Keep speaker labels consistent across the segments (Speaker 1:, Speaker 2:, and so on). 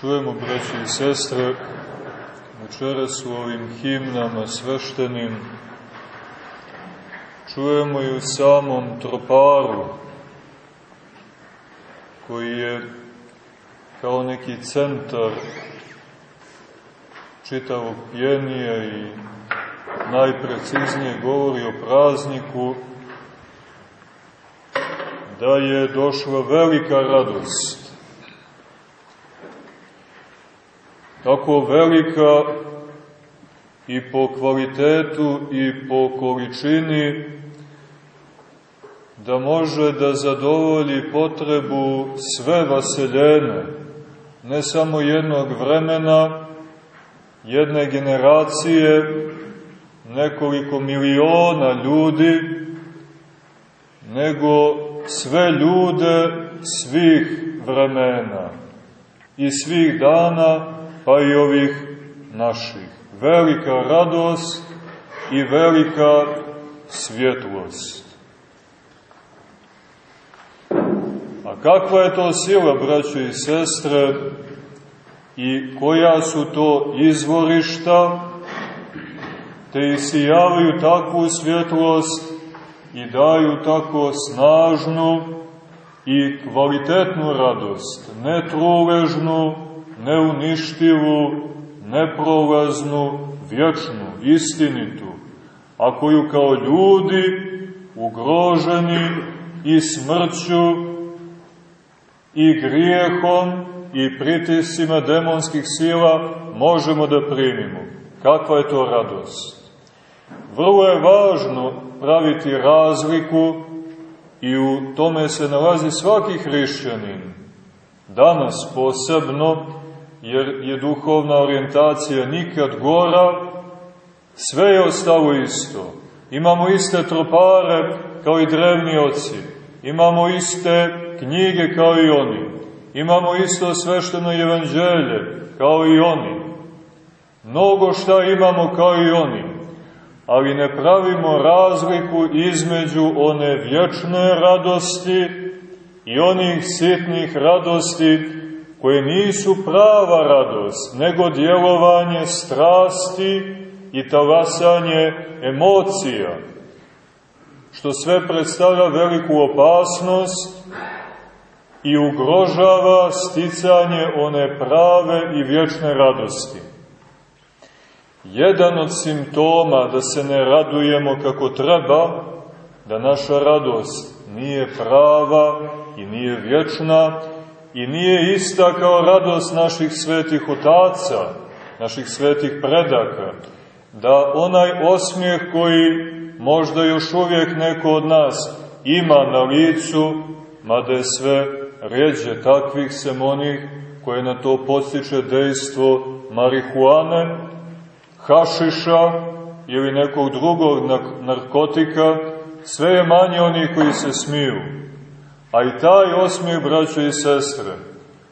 Speaker 1: čujemo, braći i sestre, večeras u ovim himnama sveštenim, čujemo i u samom troparu, koji je kao neki centar čitavog pjenija i najpreciznije govori o prazniku, da je došla velika radost tako velika i po kvalitetu i po količini da može da zadovolji potrebu sve vaseljene, ne samo jednog vremena, jedne generacije, nekoliko miliona ljudi, nego sve ljude svih vremena i svih dana pa i ovih naših. Velika radost i velika svjetlost. A kakva je to sila, braćo i sestre, i koja su to izvorišta, te isijavaju takvu svjetlost i daju tako snažnu i kvalitetnu radost, netruležnu, neuništivu, neprolaznu, vječnu, istinitu, a koju kao ljudi ugroženi i smrću i grijehom i pritisima demonskih sila možemo da primimo. Kakva je to radost? Vrlo je važno praviti razliku i u tome se nalazi svaki hrišćanin. Danas posebno jer je duhovna orijentacija nikad gora, sve je ostalo isto. Imamo iste tropare kao i drevni oci, imamo iste knjige kao i oni, imamo isto svešteno evanđelje kao i oni, mnogo šta imamo kao i oni, ali ne pravimo razliku između one vječne radosti i onih sitnih radosti koje nisu prava radost, nego djelovanje strasti i talasanje emocija, što sve predstavlja veliku opasnost i ugrožava sticanje one prave i vječne radosti. Jedan od simptoma da se ne radujemo kako treba, da naša radost nije prava i nije vječna, i nije ista kao radost naših svetih otaca, naših svetih predaka, da onaj osmijeh koji možda još uvijek neko od nas ima na licu, mada je sve ređe takvih sem onih koje na to postiče dejstvo marihuane, hašiša ili nekog drugog narkotika, sve je manje onih koji se smiju. A i taj osmijeh, braćo i sestre,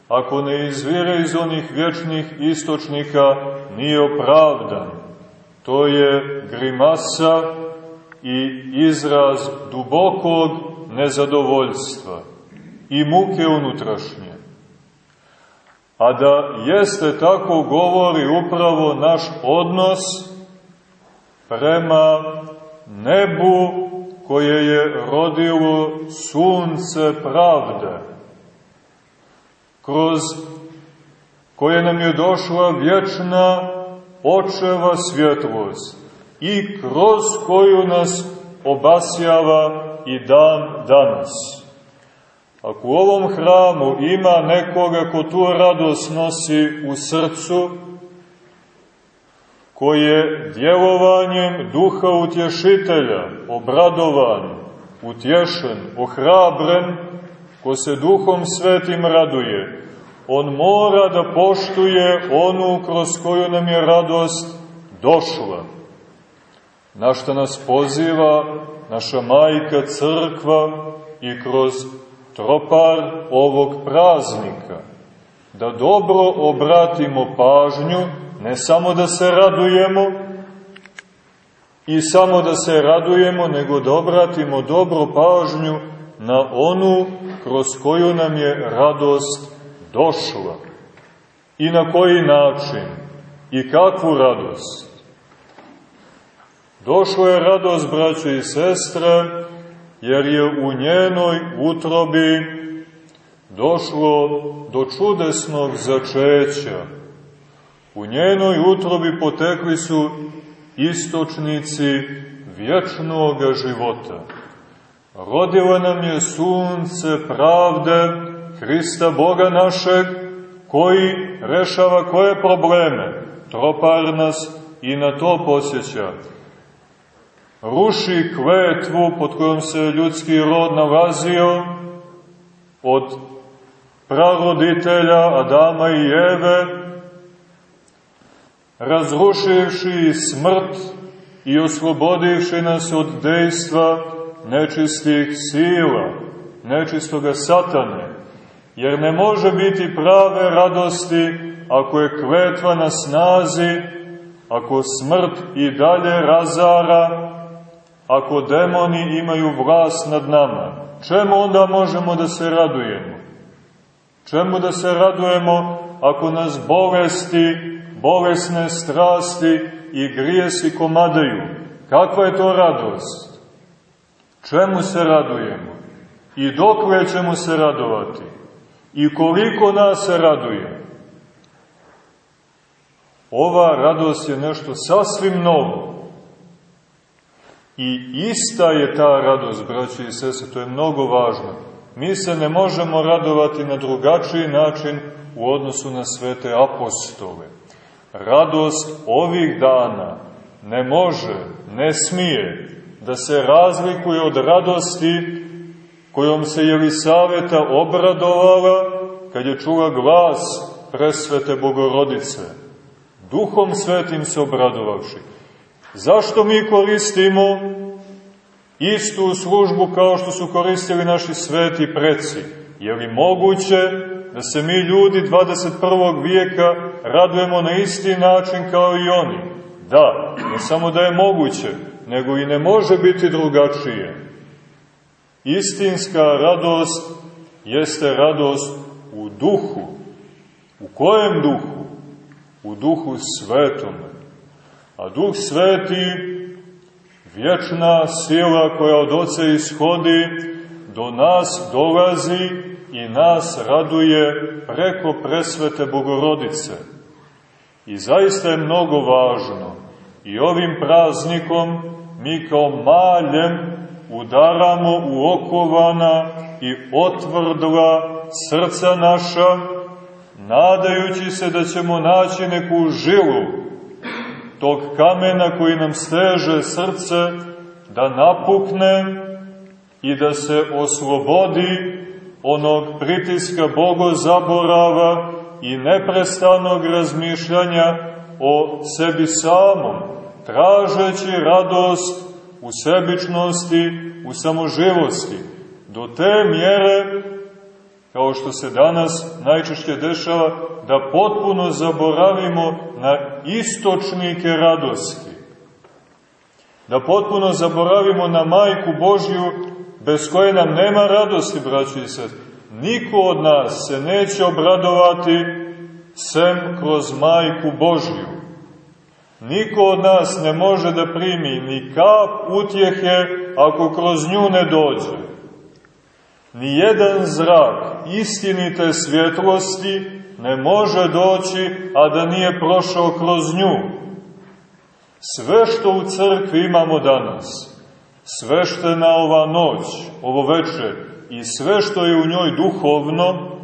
Speaker 1: ako ne izvire iz onih vječnih istočnika, nije opravdan. To je grimasa i izraz dubokog nezadovoljstva i muke unutrašnje. A da jeste tako govori upravo naš odnos prema nebu koje je rodilo sunce pravde, kroz koje nam je došla vječna očeva svjetlost i kroz koju nas obasjava i dan danas. Ako u ovom hramu ima nekoga ko tu radost nosi u srcu, koji je djelovanjem duha utješitelja, obradovan, utješen, ohrabren, ko se duhom svetim raduje, on mora da poštuje onu kroz koju nam je radost došla. Na što nas poziva naša majka crkva i kroz tropar ovog praznika, da dobro obratimo pažnju Ne samo da se radujemo i samo da se radujemo, nego da obratimo dobro pažnju na onu kroz koju nam je radost došla. i na koji način i kakvu radost. Došla je radost, braće i sestre, jer je u njenoj utrobi došlo do čudesnog začeća. U njenoj utrobi potekli su istočnici vječnog života. Rodila nam je sunce pravde Hrista Boga našeg, koji rešava koje probleme? Tropar nas i na to posjeća. Ruši kvetvu pod kojom se ljudski rod nalazio od praroditelja Adama i Eve, razrušivši smrt i oslobodivši nas od dejstva nečistih sila, nečistoga satane, jer ne može biti prave radosti ako je kvetva na snazi, ako smrt i dalje razara, ako demoni imaju vlast nad nama. Čemu onda možemo da se radujemo? Čemu da se radujemo ako nas bolesti, bolesne strasti i grijesi komadaju? Kakva je to radost? Čemu se radujemo? I dok ćemo se radovati? I koliko nas se raduje? Ova radost je nešto sasvim novo. I ista je ta radost, braći i sese, to je mnogo važno. Mi se ne možemo radovati na drugačiji način u odnosu na svete apostole. Radost ovih dana ne može, ne smije da se razlikuje od radosti kojom se Jelisaveta obradovala kad je čula glas presvete Bogorodice. Duhom svetim se obradovavši. Zašto mi koristimo istu službu kao što su koristili naši sveti preci? Je li moguće da se mi ljudi 21. vijeka radujemo na isti način kao i oni? Da, ne samo da je moguće, nego i ne može biti drugačije. Istinska radost jeste radost u duhu. U kojem duhu? U duhu svetom. A duh sveti, vječna sila koja od oca ishodi, do nas dolazi i nas raduje preko presvete Bogorodice. I zaista je mnogo važno. I ovim praznikom mi kao maljem udaramo u okovana i otvrdla srca naša, nadajući se da ćemo naći neku žilu tog kamena koji nam steže srce, da napukne i da se oslobodi onog pritiska bogozaborava i neprestanog razmišljanja o sebi samom, tražeći radost u sebičnosti, u samoživosti, do te mjere, kao što se danas najčešće dešava, da potpuno zaboravimo na istočnike radosti. Da potpuno zaboravimo na majku Božju, bez koje nam nema radosti, braći i sest. Niko od nas se neće obradovati sem kroz majku Božju. Niko od nas ne može da primi ni kap utjehe ako kroz nju ne dođe. Ni jedan zrak istinite svjetlosti ne može doći, a da nije prošao kroz nju. Sve što u crkvi imamo danas, sve što je na ova noć, ovo večer, i sve što je u njoj duhovno,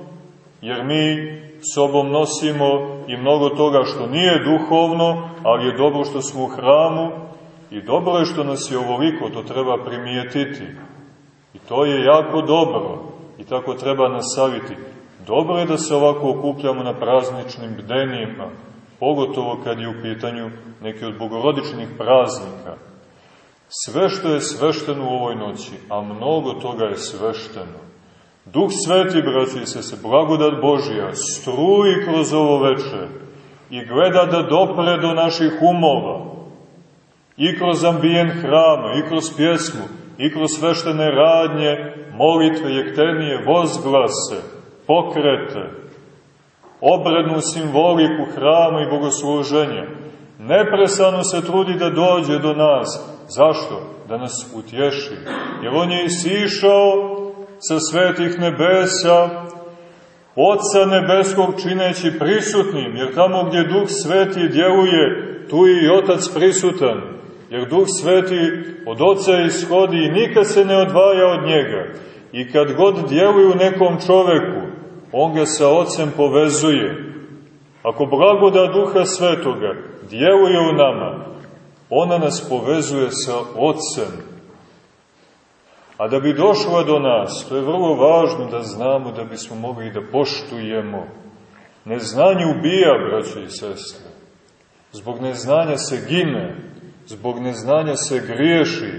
Speaker 1: jer mi sobom nosimo i mnogo toga što nije duhovno, ali je dobro što smo u hramu i dobro je što nas je ovoliko, to treba primijetiti. I to je jako dobro i tako treba nasaviti. Dobro je da se ovako okupljamo na prazničnim bdenijima, pogotovo kad je u pitanju neki od bogorodičnih praznika. Sve što je svešteno u ovoj noći, a mnogo toga je svešteno, Duh Sveti, braći se, se blagodat Božija struji kroz ovo veče i gleda da dopre do naših umova i kroz ambijen hrama, i kroz pjesmu, i kroz sveštene radnje, molitve, jektenije, vozglase, pokrete, obrednu simboliku hrama i bogosluženja. Nepresano se trudi da dođe do nas. Zašto? Da nas utješi. Jer on je isišao sa svetih nebesa, Otca nebeskog čineći prisutnim, jer tamo gdje Duh Sveti djeluje, tu je i Otac prisutan, jer Duh Sveti od Oca ishodi i nikad se ne odvaja od njega. I kad god djeluje u nekom čoveku, on ga sa Ocem povezuje. Ako blagoda Duha Svetoga djeluje u nama, ona nas povezuje sa Ocem. A da bi došla do nas, to je vrlo važno da znamo da bismo mogli da poštujemo. Neznanje ubija, braće i sestre. Zbog neznanja se gine, zbog neznanja se griješi,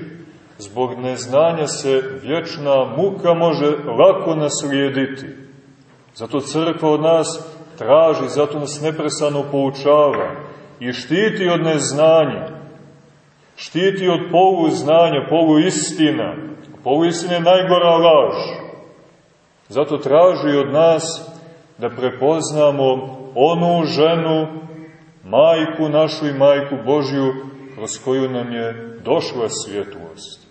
Speaker 1: zbog neznanja se vječna muka može lako naslijediti. Zato crkva od nas traži, zato nas nepresano poučava i štiti od neznanja, štiti od polu znanja, polu istina. Polu istina je najgora laž. Zato traži od nas da prepoznamo onu ženu, majku našu i majku Božju, kroz koju nam je došla svjetlost.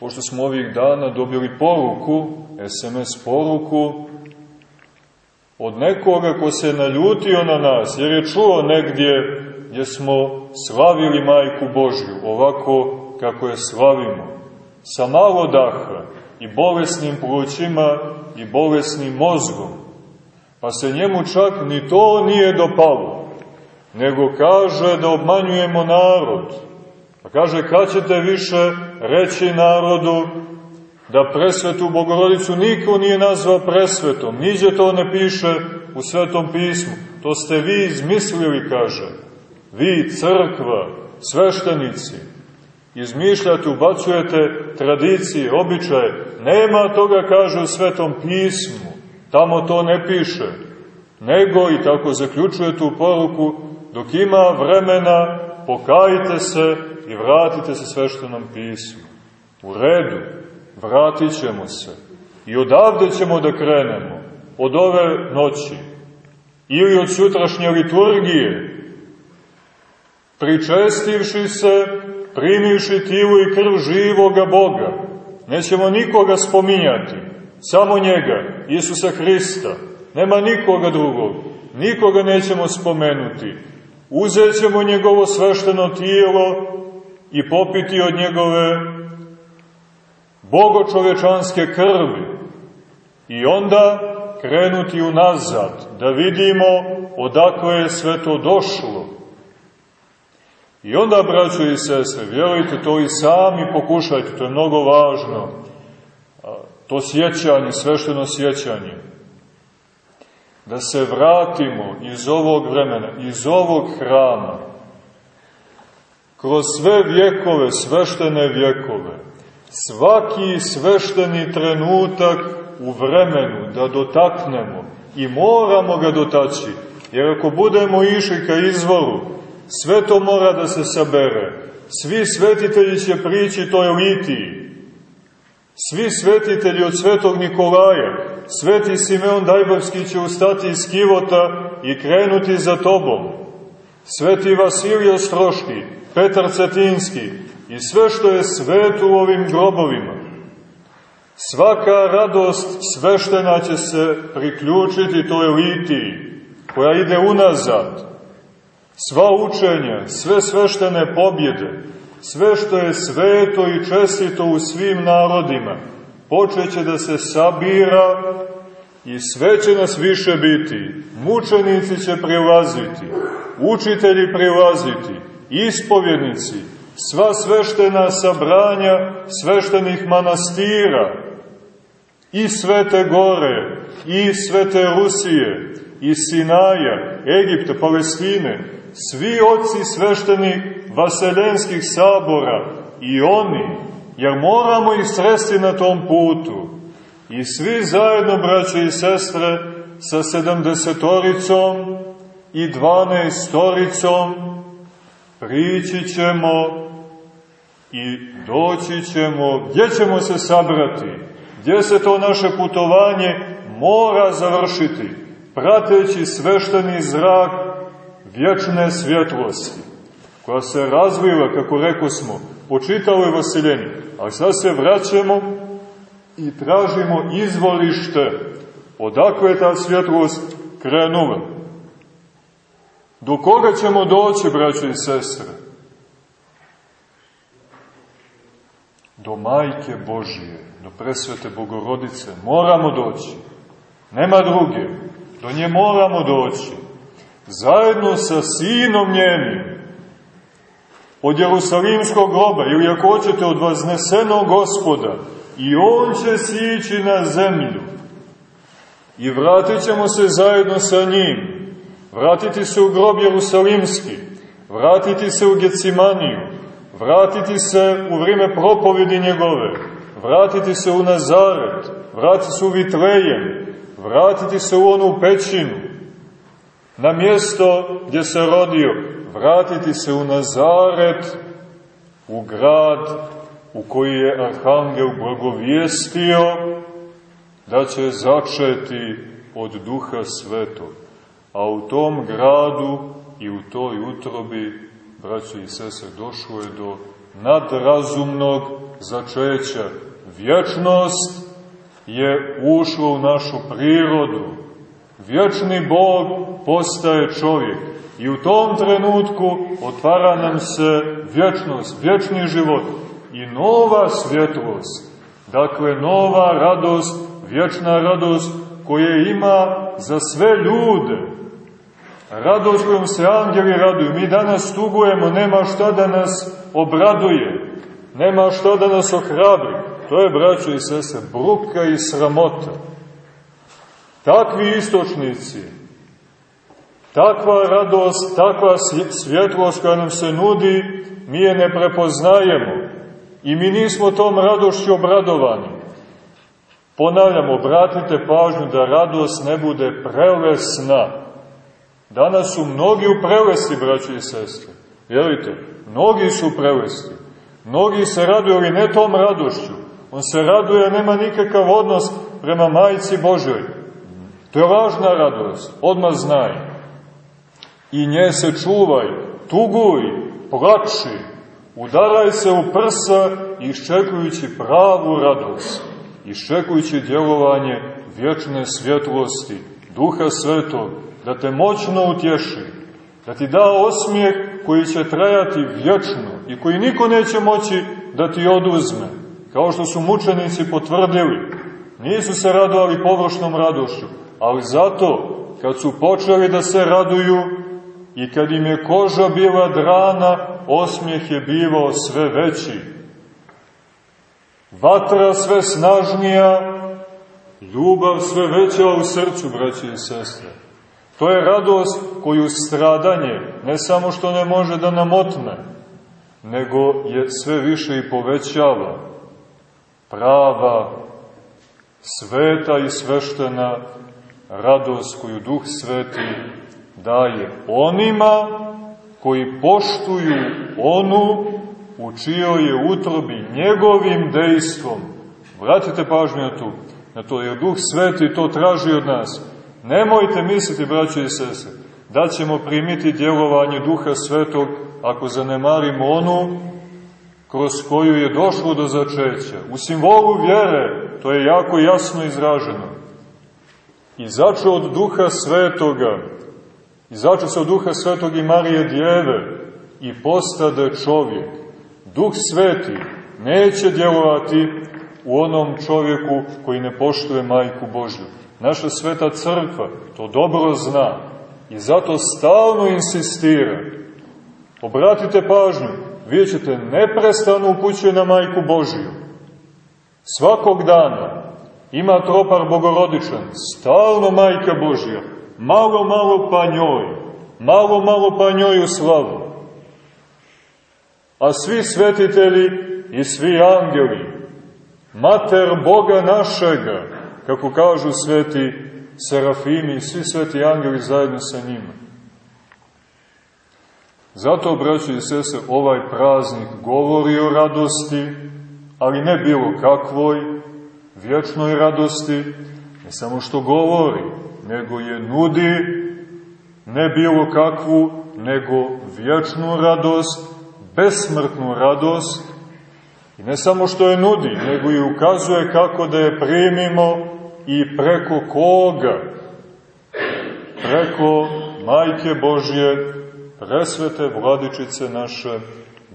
Speaker 1: Pošto smo ovih dana dobili poruku, SMS poruku, od nekoga ko se naljutio na nas, jer je čuo negdje gdje smo slavili Majku Božju, ovako kako je slavimo, sa malo daha i bolesnim plućima i bolesnim mozgom, pa se njemu čak ni to nije dopalo, nego kaže da obmanjujemo narod. Pa kaže, kad ćete više reći narodu da presvetu Bogorodicu niko nije nazvao presvetom, niđe to ne piše u Svetom pismu, to ste vi izmislili, kaže. Vi, crkva, sveštenici, izmišljate, ubacujete tradicije, običaje, nema toga, kaže u Svetom pismu, tamo to ne piše, nego, i tako zaključuje tu poruku, dok ima vremena, pokajte se i vratite se sveštenom pismu. U redu, vratit ćemo se. I odavde ćemo da krenemo, od ove noći, ili od sutrašnje liturgije, pričestivši se, primivši tilu i krv živoga Boga. Nećemo nikoga spominjati, samo njega, Isusa Hrista. Nema nikoga drugog, nikoga nećemo spomenuti. Uzet ćemo njegovo svešteno tijelo i popiti od njegove bogočovečanske krvi i onda krenuti unazad, da vidimo odakle je sve to došlo. I onda, braćo i sestre, vjerujte, to i sami pokušajte, to je mnogo važno, to sjećanje, svešteno sjećanje, da se vratimo iz ovog vremena, iz ovog hrama, kroz sve vjekove, sveštene vjekove, svaki svešteni trenutak u vremenu da dotaknemo i moramo ga dotaći, jer ako budemo išli ka izvoru, sve to mora da se sabere. Svi svetitelji će prići toj litiji. Svi svetitelji od svetog Nikolaja, sveti Simeon Dajbarski će ustati iz kivota i krenuti za tobom. Sveti Vasilij Ostroški, Petar Cetinski, i sve što je svetu u ovim grobovima. Svaka radost sveštena će se priključiti toj litiji koja ide unazad. Sva učenja, sve sveštene pobjede, sve što je sveto i čestito u svim narodima, počeće da se sabira i sve će nas više biti. Mučenici će prilaziti, učitelji prilaziti, ispovjednici, sva sveštena sabranja sveštenih manastira i Svete Gore, i Svete Rusije, i Sinaja, Egipta, Palestine, svi oci sveštenih vaseljenskih sabora i oni, jer moramo ih sresti na tom putu. I svi zajedno, braće i sestre, sa sedamdesetoricom i dvanaestoricom prići ćemo i doći ćemo, gdje ćemo se sabrati, gdje se to naše putovanje mora završiti, prateći svešteni zrak vječne svjetlosti, koja se razvila, kako reko smo, po čitavoj vasiljeni. Ali sad se vraćamo i tražimo izvolište odakle je ta svjetlost krenula. Do koga ćemo doći, braće i sestre? Do majke Božije, do presvete Bogorodice. Moramo doći. Nema druge. Do nje moramo doći. Zajedno sa sinom njenim. Od Jerusalimskog groba, ili ako hoćete od vaznesenog gospoda, i on će sići na zemlju. I vratit ćemo se zajedno sa njim. Vratiti se u grob Jerusalimski. Vratiti se u Gecimaniju. Vratiti se u vrijeme propovedi njegove. Vratiti se u Nazaret. Vratiti se u Vitlejem. Vratiti se u onu pećinu. Na mjesto gdje se rodio. Vratiti se u Nazaret, u grad u koji je Arhangel blagovijestio da će začeti od Duha Svetog. A u tom gradu i u toj utrobi, braći i sese, došlo je do nadrazumnog začeća. Vječnost je ušla u našu prirodu. Vječni Bog postaje čovjek. I u tom trenutku otvara nam se vječnost, vječni život i nova svjetlost. Dakle, nova radost, vječna radost koje ima za sve ljude. Radost kojom se angeli raduju. Mi danas tugujemo, nema šta da nas obraduje, nema šta da nas ohrabri. To je, braćo i sese, bruka i sramota. Takvi istočnici, takva radost, takva svjetlost koja nam se nudi, mi je ne prepoznajemo. I mi nismo tom radošću obradovani. Ponavljam, obratite pažnju da radost ne bude prelesna. Danas su mnogi u prelesti, braći i sestre. Vjerujte, mnogi su u prelesti. Mnogi se raduju, ali ne tom radošću. On se raduje, nema nikakav odnos prema majici Božoj. To je važna radost, odmah znaj. I nje se čuvaj, tuguj, plači, udaraj se u prsa iščekujući pravu radost iščekujući djelovanje vječne svjetlosti, Duha Svetog, da te moćno utješi, da ti da osmijeh koji će trajati vječno i koji niko neće moći da ti oduzme, kao što su mučenici potvrdili. Nisu se radovali površnom radošću, ali zato, kad su počeli da se raduju i kad im je koža bila drana, osmijeh je bivao sve veći vatra sve snažnija, ljubav sve veća u srcu, braći i sestre. To je radost koju stradanje ne samo što ne može da namotne, nego je sve više i povećava. Prava, sveta i sveštena radost koju Duh Sveti daje onima koji poštuju onu u čijoj je utrobi njegovim dejstvom. Vratite pažnju na to, na to, jer Duh Sveti to traži od nas. Nemojte misliti, braći i sese, da ćemo primiti djelovanje Duha Svetog ako zanemarimo onu kroz koju je došlo do začeća. U simbolu vjere, to je jako jasno izraženo. I začeo od Duha Svetoga, i začeo se od Duha Svetog i Marije Djeve, i postade čovjek. Duh Sveti neće djelovati u onom čovjeku koji ne poštuje Majku Božju. Naša sveta crkva to dobro zna i zato stalno insistira. Obratite pažnju, vi ćete neprestano upućuje na Majku Božju. Svakog dana ima tropar bogorodičan, stalno Majka Božja, malo, malo pa njoj, malo, malo pa njoj u slavu a svi svetitelji i svi angeli, mater Boga našega, kako kažu sveti serafimi i svi sveti angeli zajedno sa njima. Zato, braći i sese, ovaj praznik govori o radosti, ali ne bilo kakvoj, vječnoj radosti, ne samo što govori, nego je nudi ne bilo kakvu, nego vječnu radost, besmrtnu radost, i ne samo što je nudi, nego i ukazuje kako da je primimo i preko koga? Preko Majke Božje, presvete vladičice naše,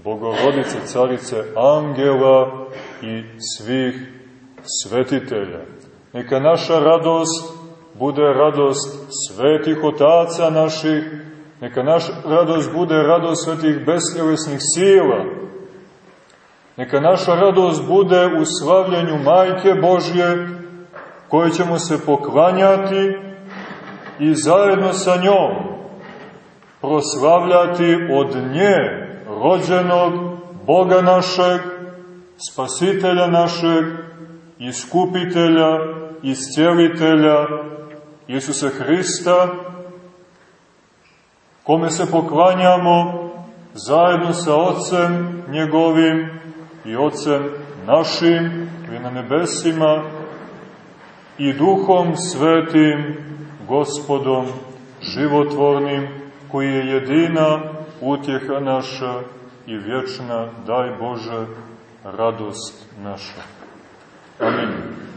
Speaker 1: Bogorodice, Carice, Angela i svih svetitelja. Neka naša radost bude radost svetih otaca naših, neka naša radost bude radost svetih besljevesnih sila, neka naša radost bude u slavljanju Majke Božje, koje ćemo se poklanjati i zajedno sa njom proslavljati od nje rođenog Boga našeg, spasitelja našeg, iskupitelja, iscijelitelja, Isusa Hrista, kome se poklanjamo zajedno sa Otcem njegovim i Otcem našim koji na nebesima i Duhom Svetim, Gospodom životvornim, koji je jedina utjeha naša i vječna, daj Bože, radost naša. Amén.